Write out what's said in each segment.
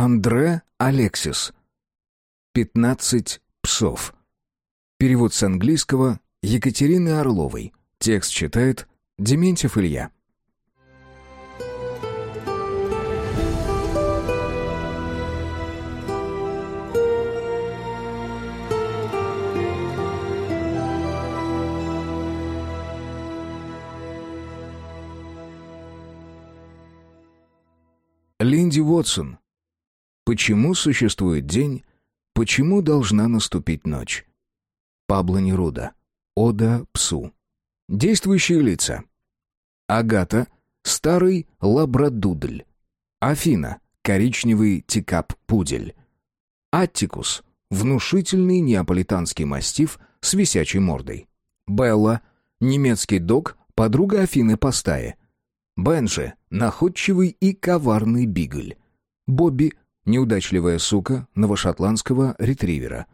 Андре Алексис. «Пятнадцать псов». Перевод с английского Екатерины Орловой. Текст читает Дементьев Илья. Линди Уотсон. Почему существует день? Почему должна наступить ночь? Пабло Неруда. Ода псу. Действующие лица. Агата. Старый лабрадудль. Афина. Коричневый тикап-пудель. Аттикус. Внушительный неаполитанский мастиф с висячей мордой. Белла. Немецкий дог, подруга Афины по стае. Бенджи — находчивый и коварный бигль. Бобби — неудачливая сука новошотландского ретривера.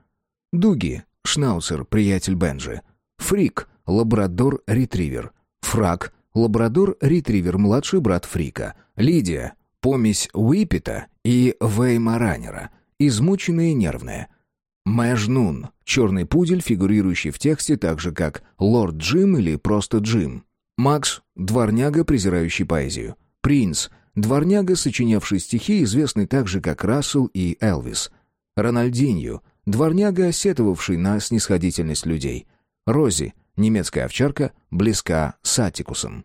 Дуги — шнауцер, приятель Бенджи. Фрик — лабрадор-ретривер. Фрак — лабрадор-ретривер, младший брат Фрика. Лидия — помесь Уиппета и Веймаранера, измученная и нервная. Мэжнун — черный пудель, фигурирующий в тексте так же, как Лорд Джим или просто Джим. Макс — дворняга, презирающий поэзию. Принц — дворняга, сочинявший стихи, известный также как Рассел и Элвис. Рональдинью — дворняга, сетовавший на снисходительность людей. Рози — немецкая овчарка, близка с Атикусом.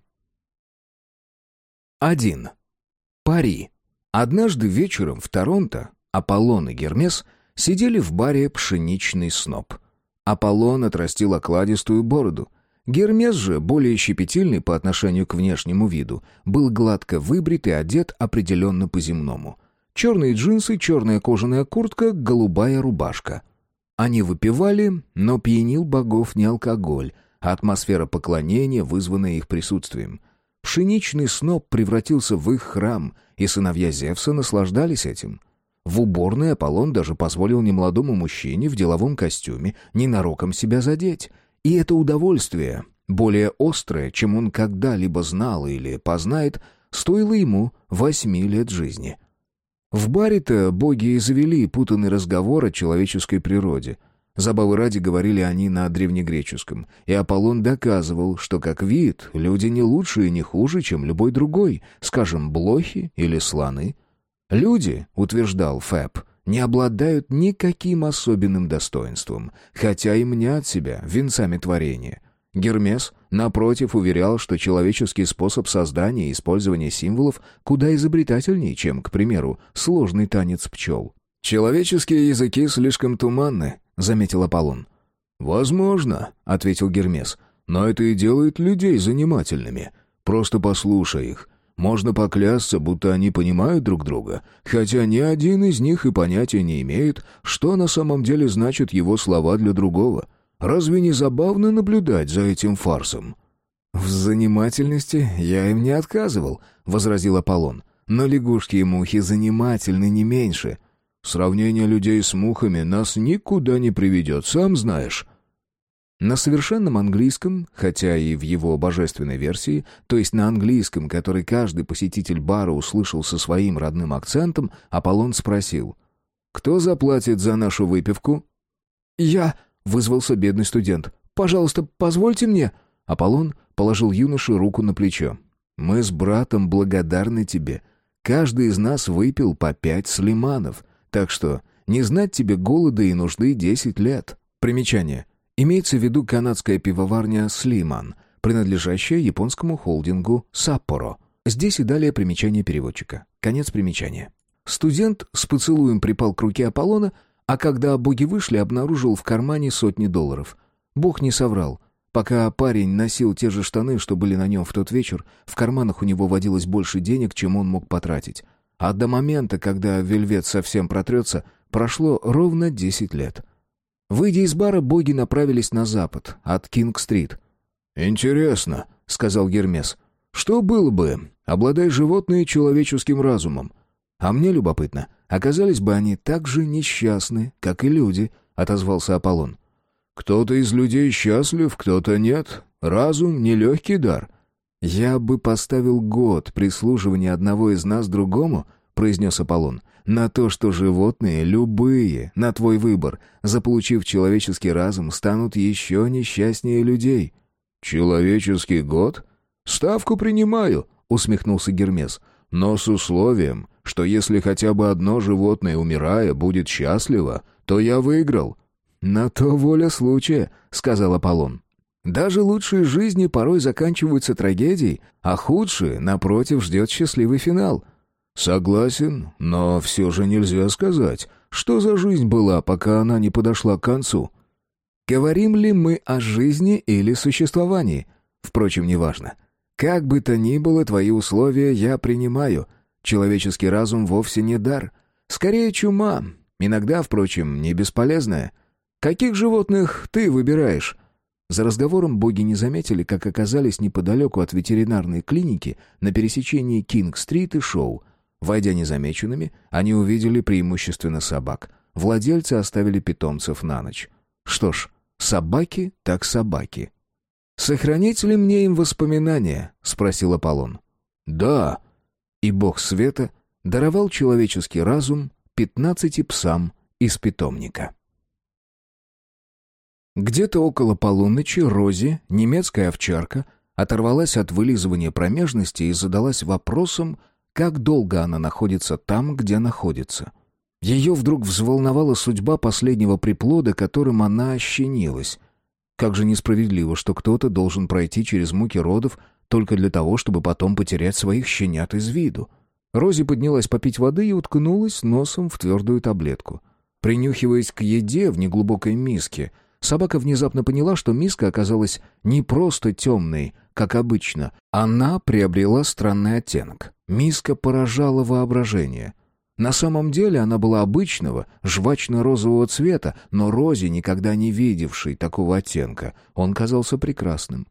1. Пари. Однажды вечером в Торонто Аполлон и Гермес сидели в баре «Пшеничный сноп». Аполлон отрастил окладистую бороду — Гермес же, более щепетильный по отношению к внешнему виду, был гладко выбрит и одет определенно по-земному. Черные джинсы, черная кожаная куртка, голубая рубашка. Они выпивали, но пьянил богов не алкоголь, а атмосфера поклонения, вызванная их присутствием. Пшеничный сноп превратился в их храм, и сыновья Зевса наслаждались этим. В уборной Аполлон даже позволил немолодому мужчине в деловом костюме ненароком себя задеть — и это удовольствие, более острое, чем он когда-либо знал или познает, стоило ему восьми лет жизни. В баре-то боги и завели путанный разговор о человеческой природе. Забавы ради говорили они на древнегреческом, и Аполлон доказывал, что как вид люди не лучше и не хуже, чем любой другой, скажем, блохи или слоны. Люди, утверждал Фэб, не обладают никаким особенным достоинством, хотя и мнят себя венцами творения. Гермес, напротив, уверял, что человеческий способ создания и использования символов куда изобретательнее, чем, к примеру, сложный танец пчел. «Человеческие языки слишком туманны», — заметил Аполлон. «Возможно», — ответил Гермес, — «но это и делает людей занимательными. Просто послушай их. Можно поклясться, будто они понимают друг друга, хотя ни один из них и понятия не имеет, что на самом деле значат его слова для другого. Разве не забавно наблюдать за этим фарсом? «В занимательности я им не отказывал», — возразил Аполлон. «Но лягушки и мухи занимательны не меньше. Сравнение людей с мухами нас никуда не приведет, сам знаешь». На совершенном английском, хотя и в его божественной версии, то есть на английском, который каждый посетитель бара услышал со своим родным акцентом, Аполлон спросил, «Кто заплатит за нашу выпивку?» «Я», — вызвался бедный студент. «Пожалуйста, позвольте мне». Аполлон положил юноше руку на плечо. «Мы с братом благодарны тебе. Каждый из нас выпил по пять слиманов, так что не знать тебе голода и нужды десять лет». Примечание. Имеется в виду канадская пивоварня «Слиман», принадлежащая японскому холдингу «Саппоро». Здесь и далее примечание переводчика. Конец примечания. Студент с поцелуем припал к руке Аполлона, а когда боги вышли, обнаружил в кармане сотни долларов. Бог не соврал. Пока парень носил те же штаны, что были на нем в тот вечер, в карманах у него водилось больше денег, чем он мог потратить. А до момента, когда вельвет совсем протрется, прошло ровно десять лет. Выйдя из бара, боги направились на запад, от Кинг-стрит. «Интересно», — сказал Гермес. «Что было бы, обладая животные человеческим разумом? А мне любопытно, оказались бы они так же несчастны, как и люди», — отозвался Аполлон. «Кто-то из людей счастлив, кто-то нет. Разум — нелегкий дар». «Я бы поставил год прислуживания одного из нас другому», — произнес Аполлон. «На то, что животные, любые, на твой выбор, заполучив человеческий разум, станут еще несчастнее людей». «Человеческий год? Ставку принимаю», — усмехнулся Гермес. «Но с условием, что если хотя бы одно животное, умирая, будет счастливо, то я выиграл». «На то воля случая», — сказал Аполлон. «Даже лучшие жизни порой заканчиваются трагедией, а худшие, напротив, ждет счастливый финал». «Согласен, но все же нельзя сказать, что за жизнь была, пока она не подошла к концу». «Говорим ли мы о жизни или существовании? Впрочем, неважно. Как бы то ни было, твои условия я принимаю. Человеческий разум вовсе не дар. Скорее, чума. Иногда, впрочем, не бесполезная. Каких животных ты выбираешь?» За разговором боги не заметили, как оказались неподалеку от ветеринарной клиники на пересечении Кинг-стрит и Шоу. Войдя незамеченными, они увидели преимущественно собак. Владельцы оставили питомцев на ночь. Что ж, собаки так собаки. «Сохранить ли мне им воспоминания?» — спросил Аполлон. «Да». И бог света даровал человеческий разум пятнадцати псам из питомника. Где-то около полуночи Рози, немецкая овчарка, оторвалась от вылизывания промежности и задалась вопросом, как долго она находится там, где находится. Ее вдруг взволновала судьба последнего приплода, которым она ощенилась. Как же несправедливо, что кто-то должен пройти через муки родов только для того, чтобы потом потерять своих щенят из виду. Рози поднялась попить воды и уткнулась носом в твердую таблетку. Принюхиваясь к еде в неглубокой миске, собака внезапно поняла, что миска оказалась не просто темной, как обычно. Она приобрела странный оттенок. Миска поражала воображение. На самом деле она была обычного, жвачно-розового цвета, но Розе, никогда не видевшей такого оттенка, он казался прекрасным.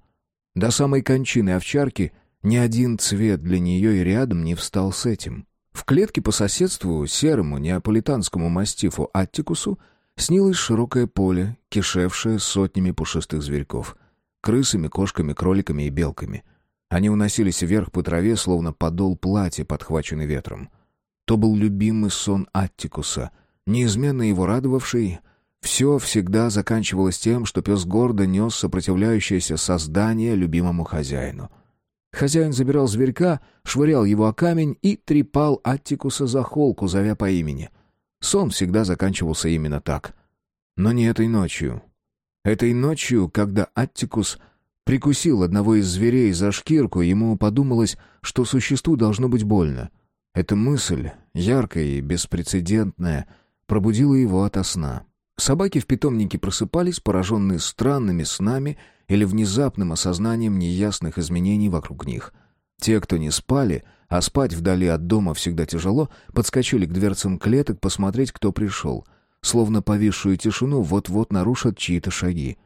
До самой кончины овчарки ни один цвет для нее и рядом не встал с этим. В клетке по соседству серому неаполитанскому мастифу Аттикусу снилось широкое поле, кишевшее сотнями пушистых зверьков. Крысами, кошками, кроликами и белками — они уносились вверх по траве, словно подол платья, подхваченный ветром. То был любимый сон Аттикуса, неизменно его радовавший. Все всегда заканчивалось тем, что пес гордо нес сопротивляющееся создание любимому хозяину. Хозяин забирал зверька, швырял его о камень и трепал Аттикуса за холку, зовя по имени. Сон всегда заканчивался именно так. Но не этой ночью. Этой ночью, когда Аттикус Прикусил одного из зверей за шкирку, ему подумалось, что существу должно быть больно. Эта мысль, яркая и беспрецедентная, пробудила его ото сна. Собаки в питомнике просыпались, пораженные странными снами или внезапным осознанием неясных изменений вокруг них. Те, кто не спали, а спать вдали от дома всегда тяжело, подскочили к дверцам клеток посмотреть, кто пришел. Словно повисшую тишину вот-вот нарушат чьи-то шаги.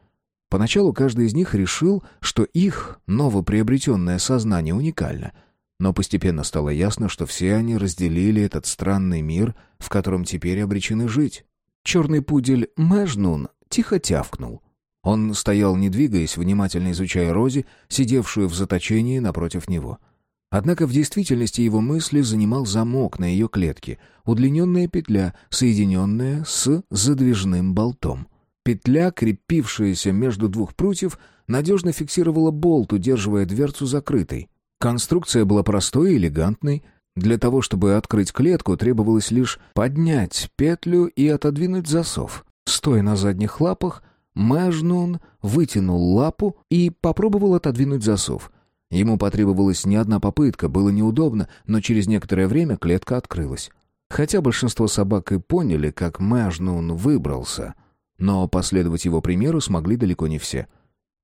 Поначалу каждый из них решил, что их новоприобретенное сознание уникально, но постепенно стало ясно, что все они разделили этот странный мир, в котором теперь обречены жить. Черный пудель Мэжнун тихо тявкнул. Он стоял, не двигаясь, внимательно изучая Рози, сидевшую в заточении напротив него. Однако в действительности его мысли занимал замок на ее клетке, удлиненная петля, соединенная с задвижным болтом. Петля, крепившаяся между двух прутьев, надежно фиксировала болт, удерживая дверцу закрытой. Конструкция была простой и элегантной. Для того, чтобы открыть клетку, требовалось лишь поднять петлю и отодвинуть засов. Стоя на задних лапах, Мэжнун вытянул лапу и попробовал отодвинуть засов. Ему потребовалась не одна попытка, было неудобно, но через некоторое время клетка открылась. Хотя большинство собак и поняли, как Мэжнун выбрался — но последовать его примеру смогли далеко не все.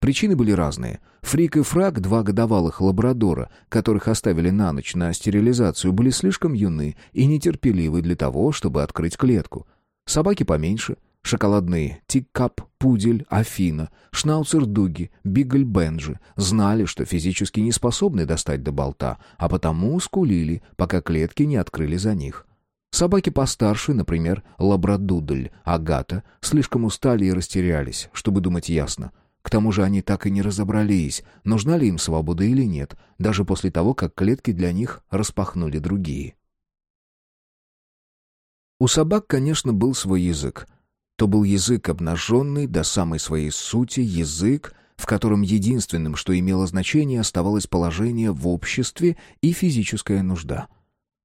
Причины были разные. Фрик и Фраг, два годовалых лабрадора, которых оставили на ночь на стерилизацию, были слишком юны и нетерпеливы для того, чтобы открыть клетку. Собаки поменьше — шоколадные Тиккап, Пудель, Афина, Шнауцер Дуги, Бигль Бенджи знали, что физически не способны достать до болта, а потому скулили, пока клетки не открыли за них. Собаки постарше, например, лабрадудль, агата, слишком устали и растерялись, чтобы думать ясно. К тому же они так и не разобрались, нужна ли им свобода или нет, даже после того, как клетки для них распахнули другие. У собак, конечно, был свой язык. То был язык обнаженный до самой своей сути, язык, в котором единственным, что имело значение, оставалось положение в обществе и физическая нужда.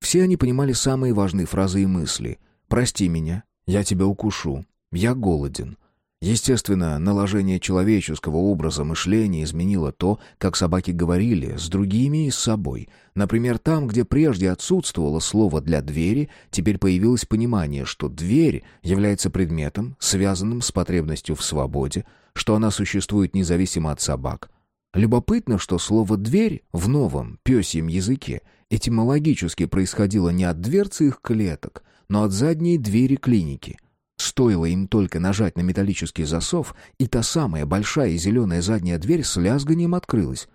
Все они понимали самые важные фразы и мысли. «Прости меня, я тебя укушу», «Я голоден», Естественно, наложение человеческого образа мышления изменило то, как собаки говорили с другими и с собой. Например, там, где прежде отсутствовало слово для двери, теперь появилось понимание, что дверь является предметом, связанным с потребностью в свободе, что она существует независимо от собак. Любопытно, что слово «дверь» в новом пёсьем языке этимологически происходило не от дверцы их клеток, но от задней двери клиники – Стоило им только нажать на металлический засов, и та самая большая и зеленая задняя дверь с лязганием открылась.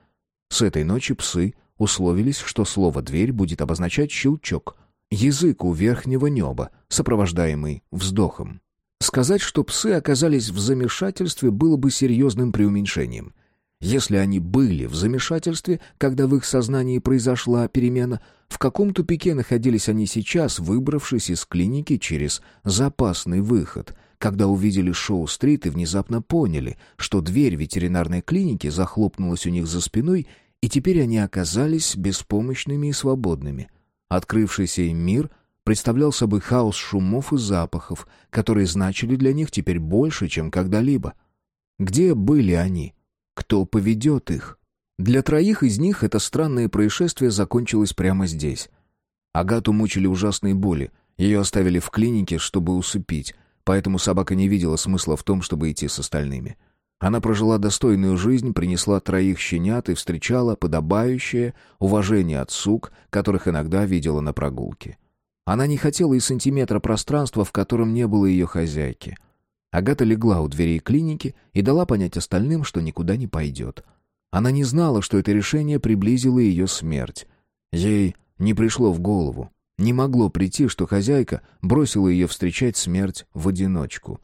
С этой ночи псы условились, что слово «дверь» будет обозначать щелчок. Язык у верхнего неба, сопровождаемый вздохом. Сказать, что псы оказались в замешательстве, было бы серьезным преуменьшением. Если они были в замешательстве, когда в их сознании произошла перемена, в каком тупике находились они сейчас, выбравшись из клиники через запасный выход, когда увидели Шоу-стрит и внезапно поняли, что дверь ветеринарной клиники захлопнулась у них за спиной, и теперь они оказались беспомощными и свободными. Открывшийся им мир представлял собой хаос шумов и запахов, которые значили для них теперь больше, чем когда-либо. Где были они? Кто поведет их? Для троих из них это странное происшествие закончилось прямо здесь. Агату мучили ужасные боли. Ее оставили в клинике, чтобы усыпить, поэтому собака не видела смысла в том, чтобы идти с остальными. Она прожила достойную жизнь, принесла троих щенят и встречала подобающее уважение от сук, которых иногда видела на прогулке. Она не хотела и сантиметра пространства, в котором не было ее хозяйки — Агата легла у дверей клиники и дала понять остальным, что никуда не пойдет. Она не знала, что это решение приблизило ее смерть. Ей не пришло в голову, не могло прийти, что хозяйка бросила ее встречать смерть в одиночку.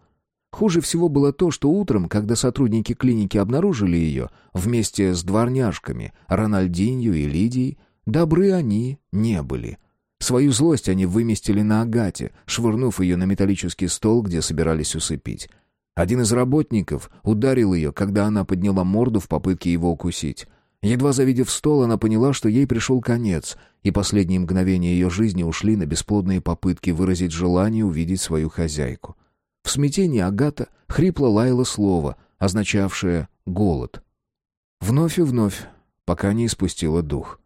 Хуже всего было то, что утром, когда сотрудники клиники обнаружили ее, вместе с дворняжками, Рональдинью и Лидией, добры они не были — Свою злость они выместили на Агате, швырнув ее на металлический стол, где собирались усыпить. Один из работников ударил ее, когда она подняла морду в попытке его укусить. Едва завидев стол, она поняла, что ей пришел конец, и последние мгновения ее жизни ушли на бесплодные попытки выразить желание увидеть свою хозяйку. В смятении Агата хрипло лаяла слово, означавшее «голод». Вновь и вновь, пока не испустила дух.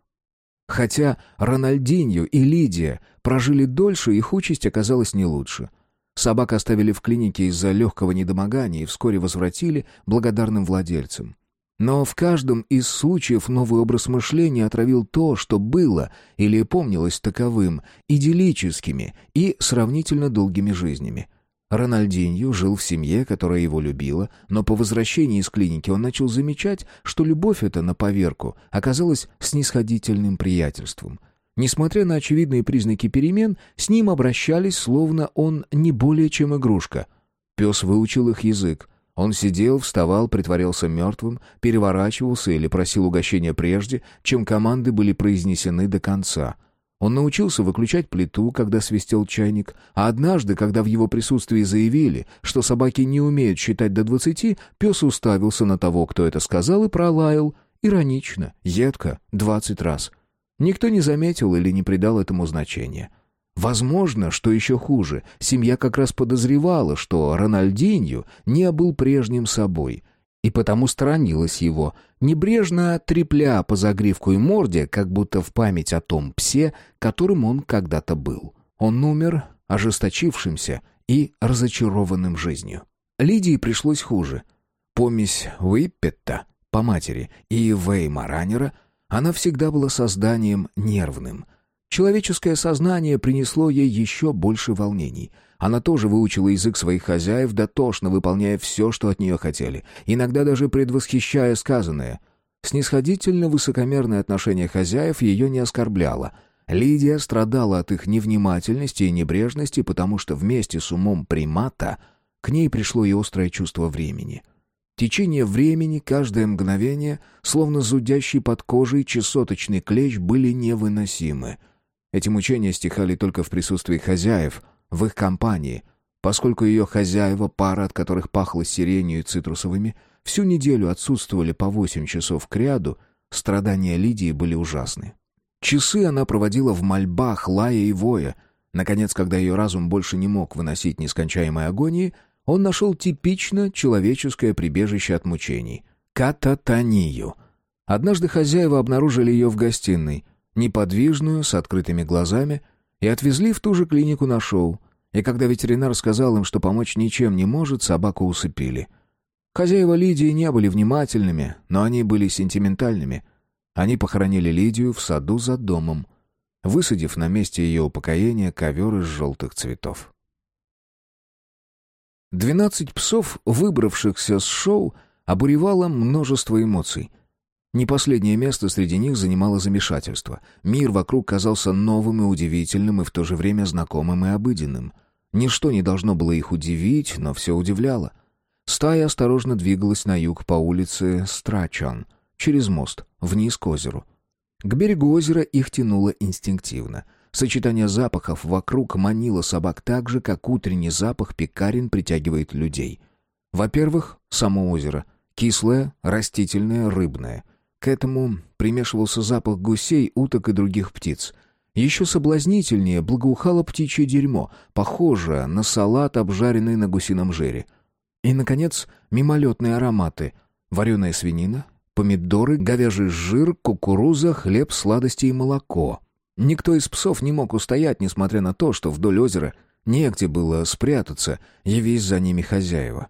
Хотя Рональдиньо и Лидия прожили дольше, их участь оказалась не лучше. Собак оставили в клинике из-за легкого недомогания и вскоре возвратили благодарным владельцам. Но в каждом из случаев новый образ мышления отравил то, что было или помнилось таковым, идиллическими и сравнительно долгими жизнями. Рональдинью жил в семье, которая его любила, но по возвращении из клиники он начал замечать, что любовь эта на поверку оказалась снисходительным приятельством. Несмотря на очевидные признаки перемен, с ним обращались, словно он не более чем игрушка. Пес выучил их язык. Он сидел, вставал, притворялся мертвым, переворачивался или просил угощения прежде, чем команды были произнесены до конца — он научился выключать плиту, когда свистел чайник, а однажды, когда в его присутствии заявили, что собаки не умеют считать до двадцати, пес уставился на того, кто это сказал, и пролаял, иронично, едко, двадцать раз. Никто не заметил или не придал этому значения. Возможно, что еще хуже, семья как раз подозревала, что Рональдинью не был прежним собой — и потому сторонилась его, небрежно трепля по загривку и морде, как будто в память о том псе, которым он когда-то был. Он умер, ожесточившимся и разочарованным жизнью. Лидии пришлось хуже. Помесь Уиппетта по матери и Вейма Раннера, она всегда была созданием нервным. Человеческое сознание принесло ей еще больше волнений — она тоже выучила язык своих хозяев, дотошно выполняя все, что от нее хотели, иногда даже предвосхищая сказанное. Снисходительно высокомерное отношение хозяев ее не оскорбляло. Лидия страдала от их невнимательности и небрежности, потому что вместе с умом примата к ней пришло и острое чувство времени. Течение времени, каждое мгновение, словно зудящий под кожей чесоточный клещ, были невыносимы. Эти мучения стихали только в присутствии хозяев — в их компании, поскольку ее хозяева, пара от которых пахло сиренью и цитрусовыми, всю неделю отсутствовали по восемь часов к ряду, страдания Лидии были ужасны. Часы она проводила в мольбах, лая и воя. Наконец, когда ее разум больше не мог выносить нескончаемой агонии, он нашел типично человеческое прибежище от мучений — кататонию. Однажды хозяева обнаружили ее в гостиной, неподвижную, с открытыми глазами, и отвезли в ту же клинику на шоу. И когда ветеринар сказал им, что помочь ничем не может, собаку усыпили. Хозяева Лидии не были внимательными, но они были сентиментальными. Они похоронили Лидию в саду за домом, высадив на месте ее упокоения ковер из желтых цветов. Двенадцать псов, выбравшихся с шоу, обуревало множество эмоций. Не последнее место среди них занимало замешательство. Мир вокруг казался новым и удивительным, и в то же время знакомым и обыденным. Ничто не должно было их удивить, но все удивляло. Стая осторожно двигалась на юг по улице Страчан, через мост, вниз к озеру. К берегу озера их тянуло инстинктивно — Сочетание запахов вокруг манило собак так же, как утренний запах пекарен притягивает людей. Во-первых, само озеро. Кислое, растительное, рыбное. К этому примешивался запах гусей, уток и других птиц. Еще соблазнительнее благоухало птичье дерьмо, похожее на салат, обжаренный на гусином жире. И, наконец, мимолетные ароматы. Вареная свинина, помидоры, говяжий жир, кукуруза, хлеб, сладости и молоко — Никто из псов не мог устоять, несмотря на то, что вдоль озера негде было спрятаться, явись за ними хозяева.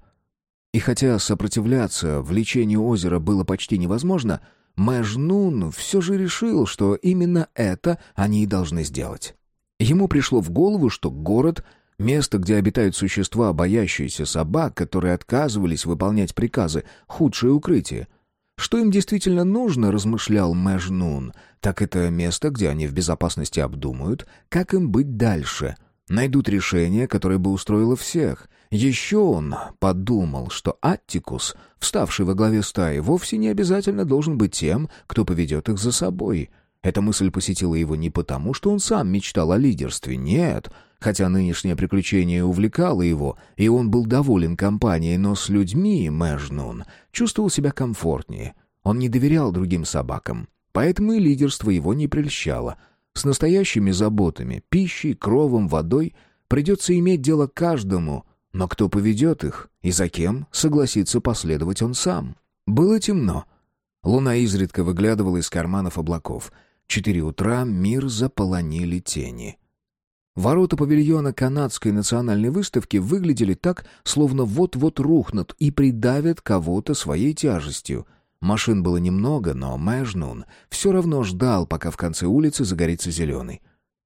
И хотя сопротивляться влечению озера было почти невозможно, Мэжнун все же решил, что именно это они и должны сделать. Ему пришло в голову, что город — место, где обитают существа, боящиеся собак, которые отказывались выполнять приказы, худшее укрытие — что им действительно нужно, размышлял Мэжнун, так это место, где они в безопасности обдумают, как им быть дальше. Найдут решение, которое бы устроило всех. Еще он подумал, что Аттикус, вставший во главе стаи, вовсе не обязательно должен быть тем, кто поведет их за собой. Эта мысль посетила его не потому, что он сам мечтал о лидерстве, нет — Хотя нынешнее приключение увлекало его, и он был доволен компанией, но с людьми Мэжнун чувствовал себя комфортнее. Он не доверял другим собакам, поэтому и лидерство его не прельщало. С настоящими заботами, пищей, кровом, водой придется иметь дело каждому, но кто поведет их и за кем согласится последовать он сам? Было темно. Луна изредка выглядывала из карманов облаков. Четыре утра мир заполонили тени. Ворота павильона канадской национальной выставки выглядели так, словно вот-вот рухнут и придавят кого-то своей тяжестью. Машин было немного, но Мэжнун все равно ждал, пока в конце улицы загорится зеленый.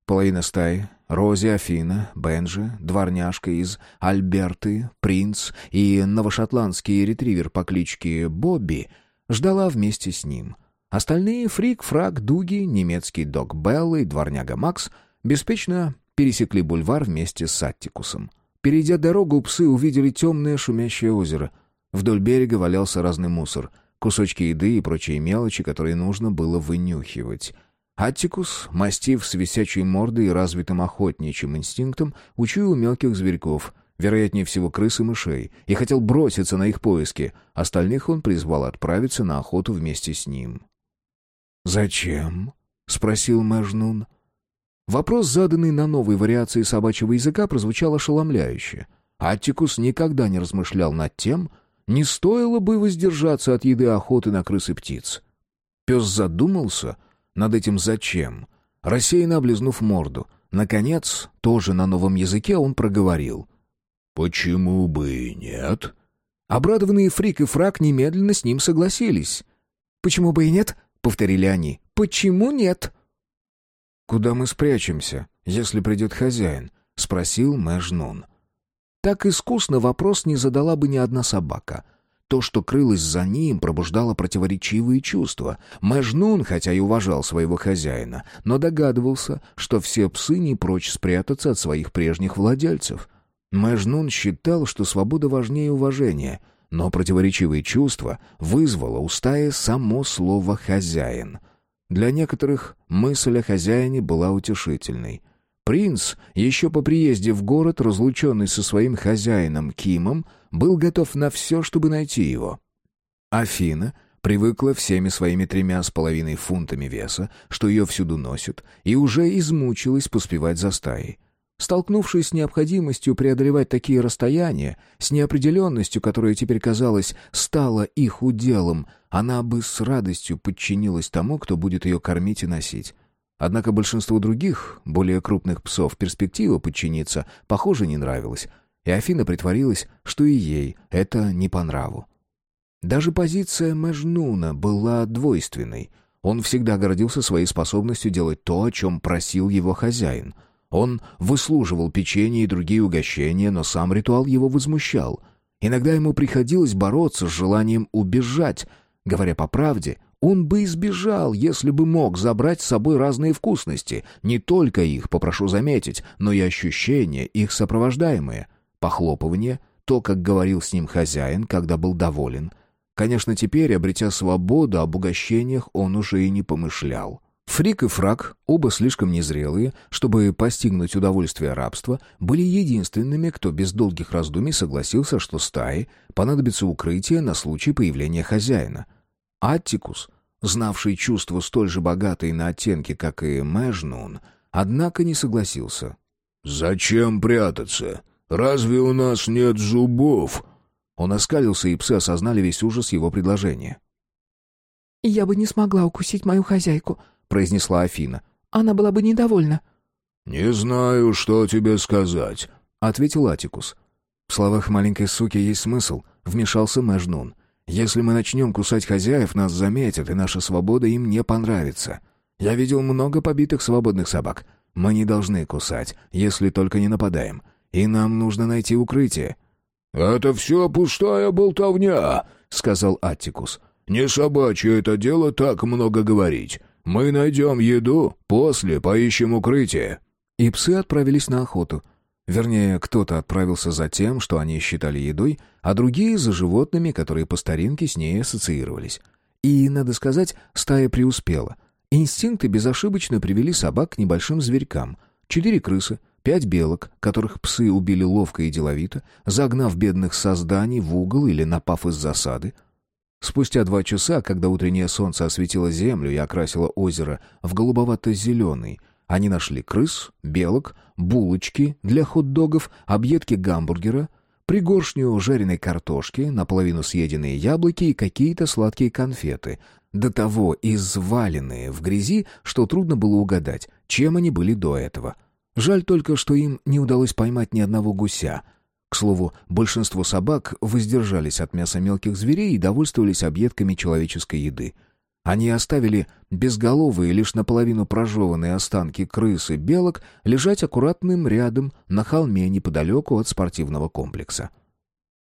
Половина стаи — Рози, Афина, Бенджи, дворняжка из Альберты, Принц и новошотландский ретривер по кличке Бобби — ждала вместе с ним. Остальные — Фрик, Фраг, Дуги, немецкий Док Белл и дворняга Макс — беспечно пересекли бульвар вместе с Аттикусом. Перейдя дорогу, псы увидели темное шумящее озеро. Вдоль берега валялся разный мусор, кусочки еды и прочие мелочи, которые нужно было вынюхивать. Аттикус, мастив с висячей мордой и развитым охотничьим инстинктом, учуял мелких зверьков, вероятнее всего крыс и мышей, и хотел броситься на их поиски. Остальных он призвал отправиться на охоту вместе с ним. «Зачем?» — спросил Мэжнун. Вопрос, заданный на новой вариации собачьего языка, прозвучал ошеломляюще. Аттикус никогда не размышлял над тем, не стоило бы воздержаться от еды охоты на крыс и птиц. Пес задумался над этим зачем, рассеянно облизнув морду. Наконец, тоже на новом языке он проговорил. «Почему бы и нет?» Обрадованные Фрик и Фрак немедленно с ним согласились. «Почему бы и нет?» — повторили они. «Почему нет?» «Куда мы спрячемся, если придет хозяин?» — спросил Мэжнун. Так искусно вопрос не задала бы ни одна собака. То, что крылось за ним, пробуждало противоречивые чувства. Мэжнун, хотя и уважал своего хозяина, но догадывался, что все псы не прочь спрятаться от своих прежних владельцев. Мэжнун считал, что свобода важнее уважения, но противоречивые чувства вызвало у стаи само слово «хозяин». Для некоторых мысль о хозяине была утешительной. Принц, еще по приезде в город, разлученный со своим хозяином Кимом, был готов на все, чтобы найти его. Афина привыкла всеми своими тремя с половиной фунтами веса, что ее всюду носят, и уже измучилась поспевать за стаей. Столкнувшись с необходимостью преодолевать такие расстояния, с неопределенностью, которая теперь, казалось, стала их уделом, она бы с радостью подчинилась тому, кто будет ее кормить и носить. Однако большинству других, более крупных псов, перспектива подчиниться, похоже, не нравилась, и Афина притворилась, что и ей это не по нраву. Даже позиция Мэжнуна была двойственной. Он всегда гордился своей способностью делать то, о чем просил его хозяин — он выслуживал печенье и другие угощения, но сам ритуал его возмущал. Иногда ему приходилось бороться с желанием убежать. Говоря по правде, он бы избежал, если бы мог забрать с собой разные вкусности. Не только их, попрошу заметить, но и ощущения, их сопровождаемые. Похлопывание, то, как говорил с ним хозяин, когда был доволен. Конечно, теперь, обретя свободу, об угощениях он уже и не помышлял. Фрик и Фрак, оба слишком незрелые, чтобы постигнуть удовольствие рабства, были единственными, кто без долгих раздумий согласился, что стае понадобится укрытие на случай появления хозяина. Аттикус, знавший чувства столь же богатые на оттенки, как и Мэжнун, однако не согласился. «Зачем прятаться? Разве у нас нет зубов?» Он оскалился, и псы осознали весь ужас его предложения. «Я бы не смогла укусить мою хозяйку», произнесла Афина. «Она была бы недовольна». «Не знаю, что тебе сказать», — ответил Атикус. «В словах маленькой суки есть смысл», — вмешался Мэжнун. «Если мы начнем кусать хозяев, нас заметят, и наша свобода им не понравится. Я видел много побитых свободных собак. Мы не должны кусать, если только не нападаем. И нам нужно найти укрытие». «Это все пустая болтовня», — сказал Аттикус. «Не собачье это дело так много говорить. Мы найдем еду, после поищем укрытие». И псы отправились на охоту. Вернее, кто-то отправился за тем, что они считали едой, а другие — за животными, которые по старинке с ней ассоциировались. И, надо сказать, стая преуспела. Инстинкты безошибочно привели собак к небольшим зверькам. Четыре крысы, пять белок, которых псы убили ловко и деловито, загнав бедных созданий в угол или напав из засады — Спустя два часа, когда утреннее солнце осветило землю и окрасило озеро в голубовато-зеленый, они нашли крыс, белок, булочки для хот-догов, объедки гамбургера, пригоршню жареной картошки, наполовину съеденные яблоки и какие-то сладкие конфеты, до того изваленные в грязи, что трудно было угадать, чем они были до этого. Жаль только, что им не удалось поймать ни одного гуся — к слову, большинство собак воздержались от мяса мелких зверей и довольствовались объедками человеческой еды. Они оставили безголовые, лишь наполовину прожеванные останки крыс и белок лежать аккуратным рядом на холме неподалеку от спортивного комплекса.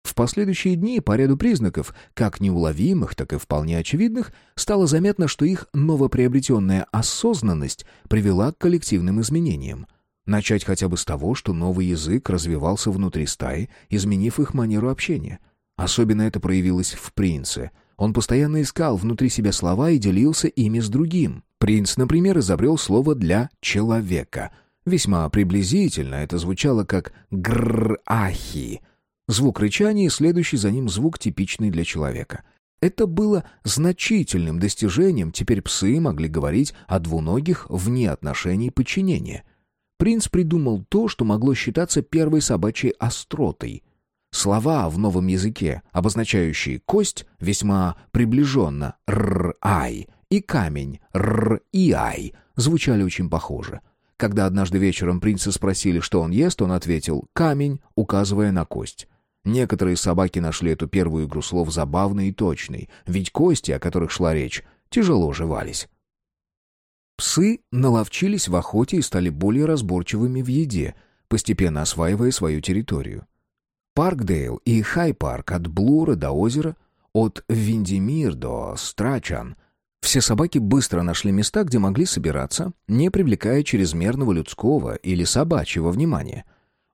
В последующие дни по ряду признаков, как неуловимых, так и вполне очевидных, стало заметно, что их новоприобретенная осознанность привела к коллективным изменениям. Начать хотя бы с того, что новый язык развивался внутри стаи, изменив их манеру общения. Особенно это проявилось в принце. Он постоянно искал внутри себя слова и делился ими с другим. Принц, например, изобрел слово для «человека». Весьма приблизительно это звучало как «грр-ахи». Звук рычания и следующий за ним звук, типичный для человека. Это было значительным достижением, теперь псы могли говорить о двуногих вне отношений подчинения — принц придумал то, что могло считаться первой собачьей остротой. Слова в новом языке, обозначающие кость, весьма приближенно «р-ай» и камень «р-и-ай», звучали очень похоже. Когда однажды вечером принца спросили, что он ест, он ответил «камень», указывая на кость. Некоторые собаки нашли эту первую игру слов забавной и точной, ведь кости, о которых шла речь, тяжело жевались. Псы наловчились в охоте и стали более разборчивыми в еде, постепенно осваивая свою территорию. Паркдейл и Хай-парк от Блура до озера, от Виндимир до Страчан — все собаки быстро нашли места, где могли собираться, не привлекая чрезмерного людского или собачьего внимания.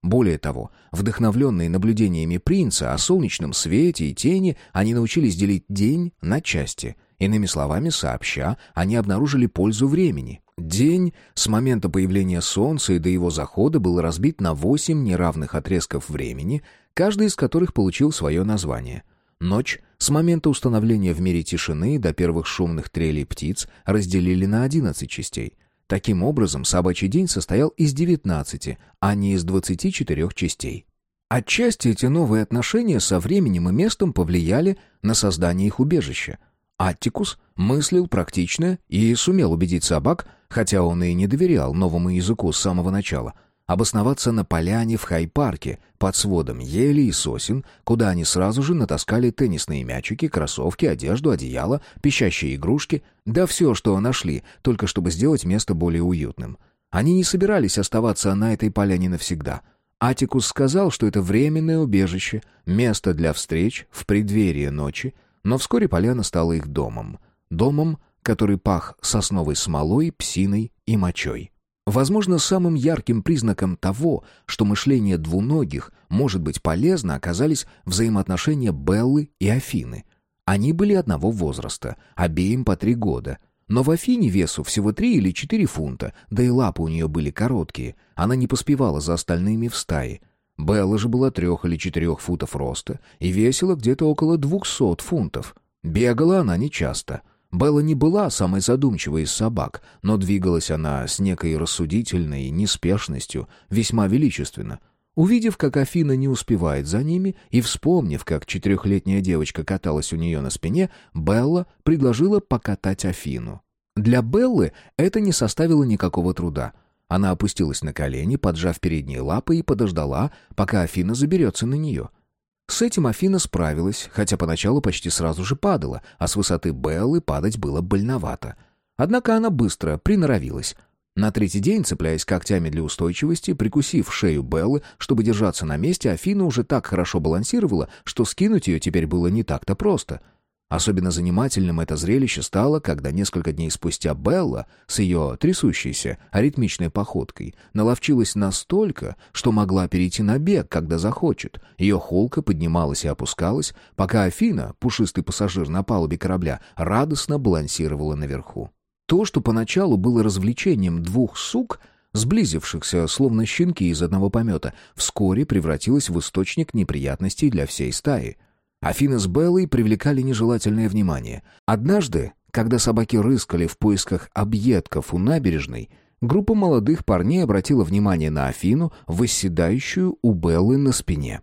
Более того, вдохновленные наблюдениями принца о солнечном свете и тени, они научились делить день на части — Иными словами, сообща, они обнаружили пользу времени. День с момента появления Солнца и до его захода был разбит на восемь неравных отрезков времени, каждый из которых получил свое название. Ночь с момента установления в мире тишины до первых шумных трелей птиц разделили на одиннадцать частей. Таким образом, собачий день состоял из девятнадцати, а не из двадцати четырех частей. Отчасти эти новые отношения со временем и местом повлияли на создание их убежища. Аттикус мыслил практично и сумел убедить собак, хотя он и не доверял новому языку с самого начала, обосноваться на поляне в Хай-парке под сводом ели и сосен, куда они сразу же натаскали теннисные мячики, кроссовки, одежду, одеяло, пищащие игрушки, да все, что нашли, только чтобы сделать место более уютным. Они не собирались оставаться на этой поляне навсегда. Атикус сказал, что это временное убежище, место для встреч в преддверии ночи, но вскоре поляна стала их домом. Домом, который пах сосновой смолой, псиной и мочой. Возможно, самым ярким признаком того, что мышление двуногих может быть полезно, оказались взаимоотношения Беллы и Афины. Они были одного возраста, обеим по три года. Но в Афине весу всего три или четыре фунта, да и лапы у нее были короткие. Она не поспевала за остальными в стае. Белла же была трех или четырех футов роста и весила где-то около двухсот фунтов. Бегала она нечасто — Белла не была самой задумчивой из собак, но двигалась она с некой рассудительной неспешностью, весьма величественно. Увидев, как Афина не успевает за ними, и вспомнив, как четырехлетняя девочка каталась у нее на спине, Белла предложила покатать Афину. Для Беллы это не составило никакого труда. Она опустилась на колени, поджав передние лапы и подождала, пока Афина заберется на нее — с этим Афина справилась, хотя поначалу почти сразу же падала, а с высоты Беллы падать было больновато. Однако она быстро приноровилась. На третий день, цепляясь когтями для устойчивости, прикусив шею Беллы, чтобы держаться на месте, Афина уже так хорошо балансировала, что скинуть ее теперь было не так-то просто — Особенно занимательным это зрелище стало, когда несколько дней спустя Белла с ее трясущейся аритмичной походкой наловчилась настолько, что могла перейти на бег, когда захочет. Ее холка поднималась и опускалась, пока Афина, пушистый пассажир на палубе корабля, радостно балансировала наверху. То, что поначалу было развлечением двух сук, сблизившихся, словно щенки из одного помета, вскоре превратилось в источник неприятностей для всей стаи — Афина с Беллой привлекали нежелательное внимание. Однажды, когда собаки рыскали в поисках объедков у набережной, группа молодых парней обратила внимание на Афину, восседающую у Беллы на спине.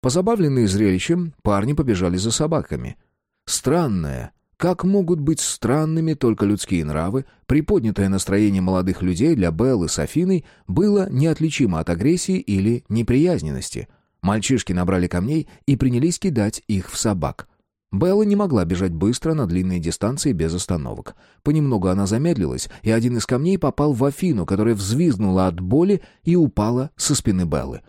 Позабавленные зрелищем, парни побежали за собаками. Странное, как могут быть странными только людские нравы, приподнятое настроение молодых людей для Беллы с Афиной было неотличимо от агрессии или неприязненности — Мальчишки набрали камней и принялись кидать их в собак. Белла не могла бежать быстро на длинные дистанции без остановок. Понемногу она замедлилась, и один из камней попал в Афину, которая взвизгнула от боли и упала со спины Беллы.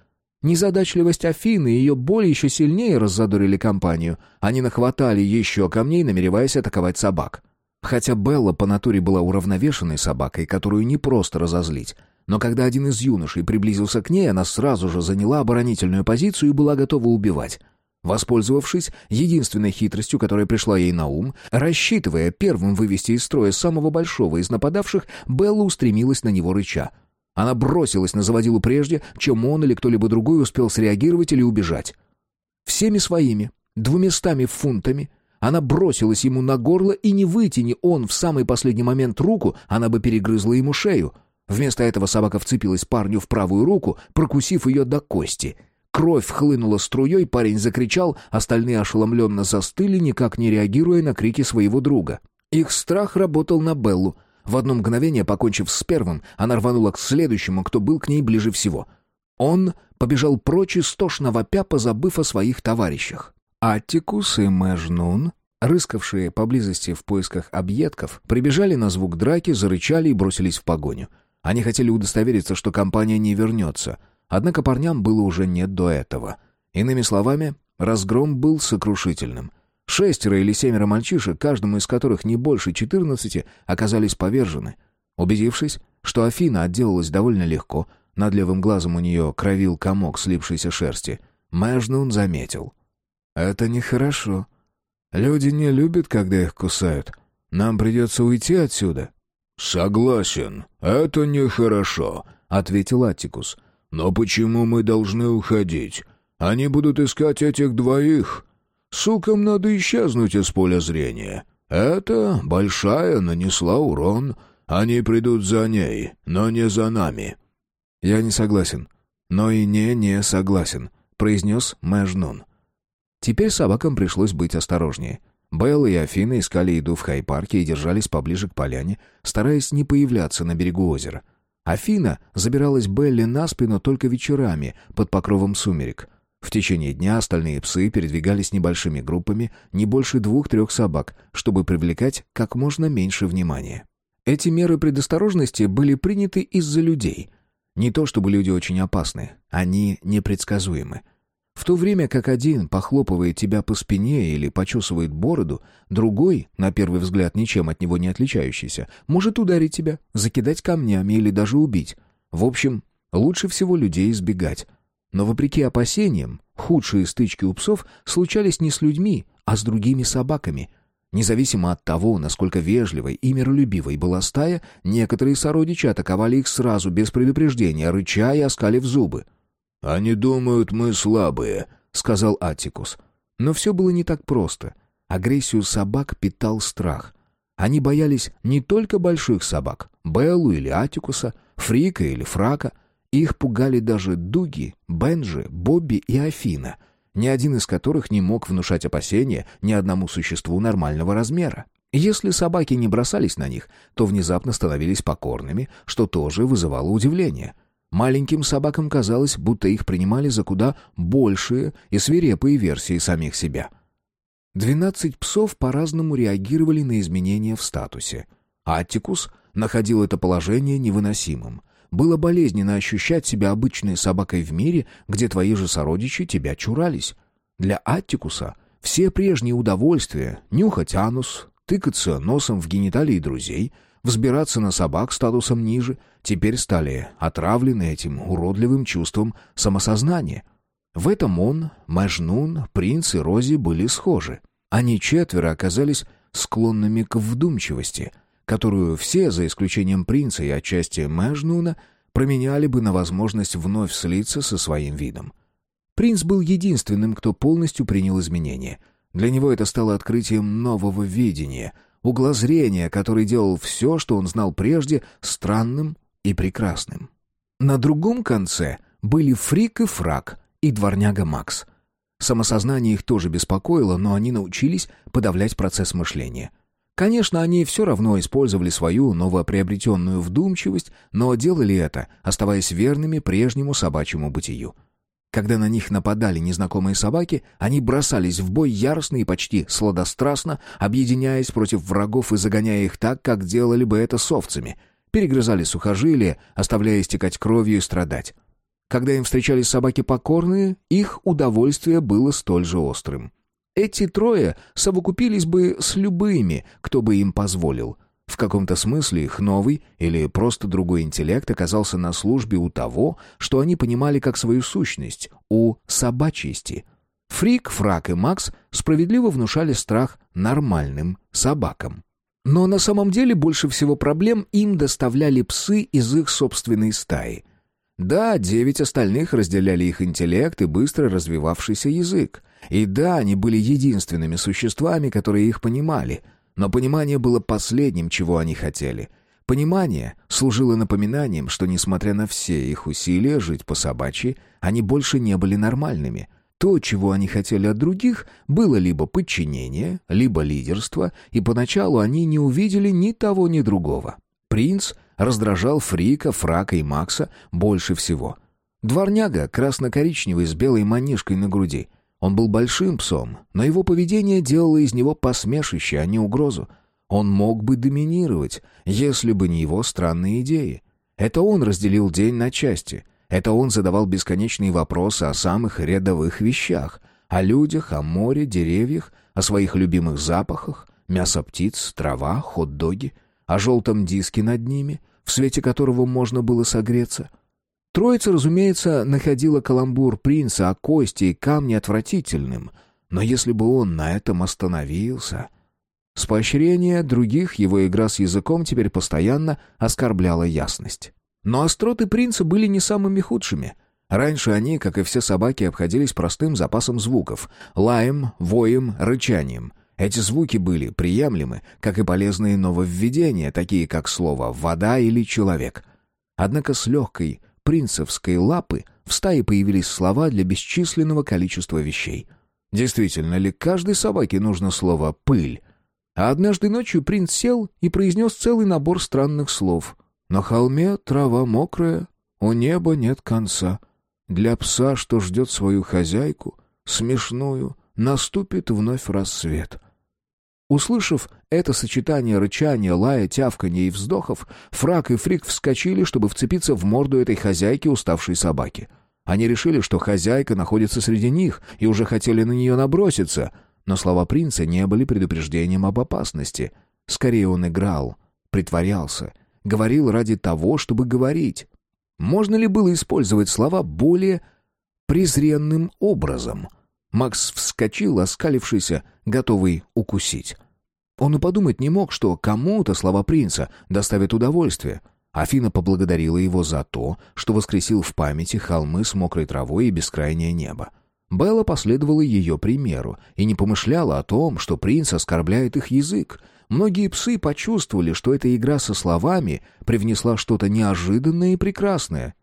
Незадачливость Афины и ее боль еще сильнее раззадорили компанию. Они нахватали еще камней, намереваясь атаковать собак. Хотя Белла по натуре была уравновешенной собакой, которую не просто разозлить, но когда один из юношей приблизился к ней, она сразу же заняла оборонительную позицию и была готова убивать. Воспользовавшись единственной хитростью, которая пришла ей на ум, рассчитывая первым вывести из строя самого большого из нападавших, Белла устремилась на него рыча. Она бросилась на заводилу прежде, чем он или кто-либо другой успел среагировать или убежать. Всеми своими, двумястами фунтами, она бросилась ему на горло, и не вытяни он в самый последний момент руку, она бы перегрызла ему шею — Вместо этого собака вцепилась парню в правую руку, прокусив ее до кости. Кровь хлынула струей, парень закричал, остальные ошеломленно застыли, никак не реагируя на крики своего друга. Их страх работал на Беллу. В одно мгновение, покончив с первым, она рванула к следующему, кто был к ней ближе всего. Он побежал прочь истошно вопя, позабыв о своих товарищах. Аттикус и Мэжнун, рыскавшие поблизости в поисках объедков, прибежали на звук драки, зарычали и бросились в погоню. Они хотели удостовериться, что компания не вернется. Однако парням было уже нет до этого. Иными словами, разгром был сокрушительным. Шестеро или семеро мальчишек, каждому из которых не больше четырнадцати, оказались повержены. Убедившись, что Афина отделалась довольно легко, над левым глазом у нее кровил комок слипшейся шерсти, Мэжнун заметил. «Это нехорошо. Люди не любят, когда их кусают. Нам придется уйти отсюда». «Согласен, это нехорошо», — ответил Аттикус. «Но почему мы должны уходить? Они будут искать этих двоих. Сукам надо исчезнуть из поля зрения. Это большая нанесла урон. Они придут за ней, но не за нами». «Я не согласен, но и не не согласен», — произнес Мэжнун. Теперь собакам пришлось быть осторожнее. Белла и Афина искали еду в Хай-парке и держались поближе к поляне, стараясь не появляться на берегу озера. Афина забиралась Белли на спину только вечерами, под покровом сумерек. В течение дня остальные псы передвигались небольшими группами, не больше двух-трех собак, чтобы привлекать как можно меньше внимания. Эти меры предосторожности были приняты из-за людей. Не то чтобы люди очень опасны, они непредсказуемы. В то время как один похлопывает тебя по спине или почесывает бороду, другой, на первый взгляд ничем от него не отличающийся, может ударить тебя, закидать камнями или даже убить. В общем, лучше всего людей избегать. Но вопреки опасениям, худшие стычки у псов случались не с людьми, а с другими собаками. Независимо от того, насколько вежливой и миролюбивой была стая, некоторые сородичи атаковали их сразу, без предупреждения, рыча и оскалив зубы. «Они думают, мы слабые», — сказал Атикус. Но все было не так просто. Агрессию собак питал страх. Они боялись не только больших собак, Беллу или Атикуса, Фрика или Фрака. Их пугали даже Дуги, Бенджи, Бобби и Афина, ни один из которых не мог внушать опасения ни одному существу нормального размера. Если собаки не бросались на них, то внезапно становились покорными, что тоже вызывало удивление — Маленьким собакам казалось, будто их принимали за куда большие и свирепые версии самих себя. Двенадцать псов по-разному реагировали на изменения в статусе. Аттикус находил это положение невыносимым. Было болезненно ощущать себя обычной собакой в мире, где твои же сородичи тебя чурались. Для Аттикуса все прежние удовольствия — нюхать анус, тыкаться носом в гениталии друзей — взбираться на собак статусом ниже, теперь стали отравлены этим уродливым чувством самосознания. В этом он, Мэжнун, принц и Рози были схожи. Они четверо оказались склонными к вдумчивости, которую все, за исключением принца и отчасти Мэжнуна, променяли бы на возможность вновь слиться со своим видом. Принц был единственным, кто полностью принял изменения. Для него это стало открытием нового видения — угла зрения, который делал все, что он знал прежде, странным и прекрасным. На другом конце были Фрик и Фрак и дворняга Макс. Самосознание их тоже беспокоило, но они научились подавлять процесс мышления. Конечно, они все равно использовали свою новоприобретенную вдумчивость, но делали это, оставаясь верными прежнему собачьему бытию — когда на них нападали незнакомые собаки, они бросались в бой яростно и почти сладострастно, объединяясь против врагов и загоняя их так, как делали бы это с овцами. Перегрызали сухожилия, оставляя истекать кровью и страдать. Когда им встречались собаки покорные, их удовольствие было столь же острым. Эти трое совокупились бы с любыми, кто бы им позволил — в каком-то смысле их новый или просто другой интеллект оказался на службе у того, что они понимали как свою сущность, у собачьести. Фрик, Фрак и Макс справедливо внушали страх нормальным собакам. Но на самом деле больше всего проблем им доставляли псы из их собственной стаи. Да, девять остальных разделяли их интеллект и быстро развивавшийся язык. И да, они были единственными существами, которые их понимали — но понимание было последним, чего они хотели. Понимание служило напоминанием, что, несмотря на все их усилия жить по-собачьи, они больше не были нормальными. То, чего они хотели от других, было либо подчинение, либо лидерство, и поначалу они не увидели ни того, ни другого. Принц раздражал Фрика, Фрака и Макса больше всего. Дворняга, красно-коричневый, с белой манишкой на груди — он был большим псом, но его поведение делало из него посмешище, а не угрозу. Он мог бы доминировать, если бы не его странные идеи. Это он разделил день на части. Это он задавал бесконечные вопросы о самых рядовых вещах. О людях, о море, деревьях, о своих любимых запахах, мясо птиц, трава, хот-доги, о желтом диске над ними, в свете которого можно было согреться — Троица, разумеется, находила каламбур принца о кости и камне отвратительным, но если бы он на этом остановился... С поощрения других его игра с языком теперь постоянно оскорбляла ясность. Но остроты принца были не самыми худшими. Раньше они, как и все собаки, обходились простым запасом звуков — лаем, воем, рычанием. Эти звуки были приемлемы, как и полезные нововведения, такие как слово «вода» или «человек». Однако с легкой принцевской лапы в стае появились слова для бесчисленного количества вещей. Действительно ли каждой собаке нужно слово «пыль»? А однажды ночью принц сел и произнес целый набор странных слов. «На холме трава мокрая, у неба нет конца. Для пса, что ждет свою хозяйку, смешную, наступит вновь рассвет». Услышав это сочетание рычания, лая, тявканья и вздохов, Фрак и Фрик вскочили, чтобы вцепиться в морду этой хозяйки уставшей собаки. Они решили, что хозяйка находится среди них, и уже хотели на нее наброситься, но слова принца не были предупреждением об опасности. Скорее он играл, притворялся, говорил ради того, чтобы говорить. Можно ли было использовать слова более презренным образом — Макс вскочил, оскалившийся, готовый укусить. Он и подумать не мог, что кому-то слова принца доставят удовольствие. Афина поблагодарила его за то, что воскресил в памяти холмы с мокрой травой и бескрайнее небо. Белла последовала ее примеру и не помышляла о том, что принц оскорбляет их язык. Многие псы почувствовали, что эта игра со словами привнесла что-то неожиданное и прекрасное.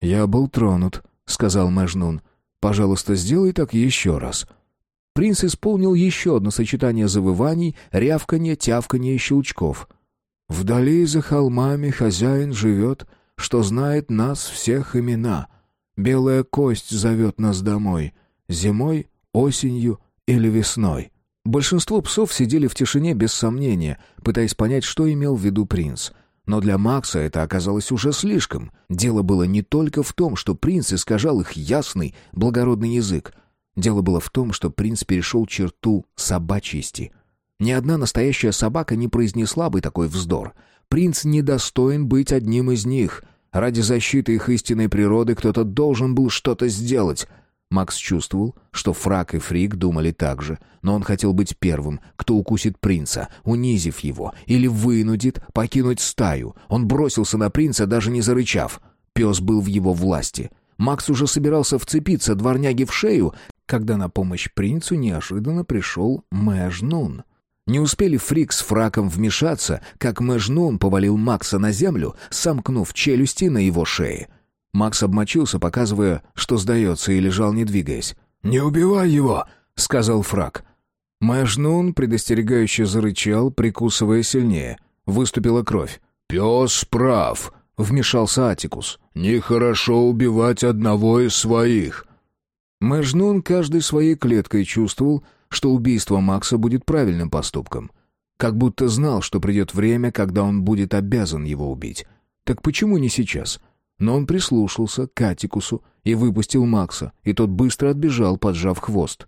«Я был тронут», — сказал Мэжнун. Пожалуйста, сделай так еще раз». Принц исполнил еще одно сочетание завываний, рявканья, тявканья и щелчков. «Вдали за холмами хозяин живет, что знает нас всех имена. Белая кость зовет нас домой, зимой, осенью или весной». Большинство псов сидели в тишине без сомнения, пытаясь понять, что имел в виду принц — но для Макса это оказалось уже слишком. Дело было не только в том, что принц искажал их ясный, благородный язык. Дело было в том, что принц перешел черту собачьести. Ни одна настоящая собака не произнесла бы такой вздор. Принц недостоин быть одним из них. Ради защиты их истинной природы кто-то должен был что-то сделать — Макс чувствовал, что Фрак и Фрик думали так же, но он хотел быть первым, кто укусит принца, унизив его, или вынудит покинуть стаю. Он бросился на принца, даже не зарычав. Пес был в его власти. Макс уже собирался вцепиться дворняги в шею, когда на помощь принцу неожиданно пришел Мэжнун. Не успели Фрик с Фраком вмешаться, как Мэжнун повалил Макса на землю, сомкнув челюсти на его шее — Макс обмочился, показывая, что сдается, и лежал, не двигаясь. «Не убивай его!» — сказал Фрак. Мэжнун предостерегающе зарычал, прикусывая сильнее. Выступила кровь. «Пес прав», — вмешался Атикус. «Нехорошо убивать одного из своих». Мэжнун каждой своей клеткой чувствовал, что убийство Макса будет правильным поступком. Как будто знал, что придет время, когда он будет обязан его убить. Так почему не сейчас? Но он прислушался к Атикусу и выпустил Макса, и тот быстро отбежал, поджав хвост.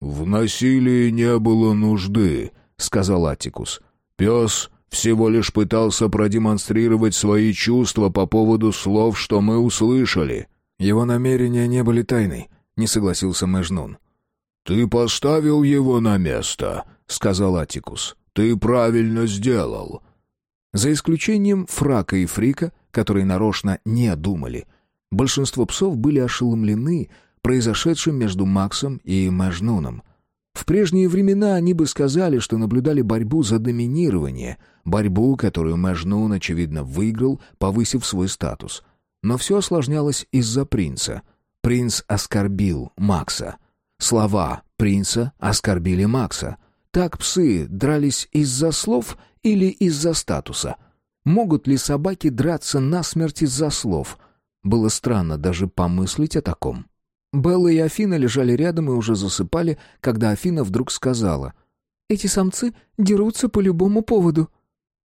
«В насилии не было нужды», — сказал Атикус. «Пес всего лишь пытался продемонстрировать свои чувства по поводу слов, что мы услышали». «Его намерения не были тайной», — не согласился Мэжнун. «Ты поставил его на место», — сказал Атикус. «Ты правильно сделал». За исключением Фрака и Фрика, которые нарочно не думали. Большинство псов были ошеломлены произошедшим между Максом и Мэжнуном. В прежние времена они бы сказали, что наблюдали борьбу за доминирование, борьбу, которую Мэжнун, очевидно, выиграл, повысив свой статус. Но все осложнялось из-за принца. Принц оскорбил Макса. Слова принца оскорбили Макса. Так псы дрались из-за слов или из-за статуса — Могут ли собаки драться насмерть из-за слов? Было странно даже помыслить о таком. Белла и Афина лежали рядом и уже засыпали, когда Афина вдруг сказала. «Эти самцы дерутся по любому поводу».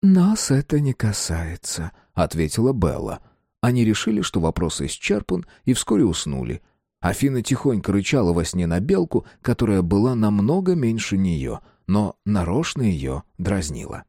«Нас это не касается», — ответила Белла. Они решили, что вопрос исчерпан, и вскоре уснули. Афина тихонько рычала во сне на белку, которая была намного меньше нее, но нарочно ее дразнила.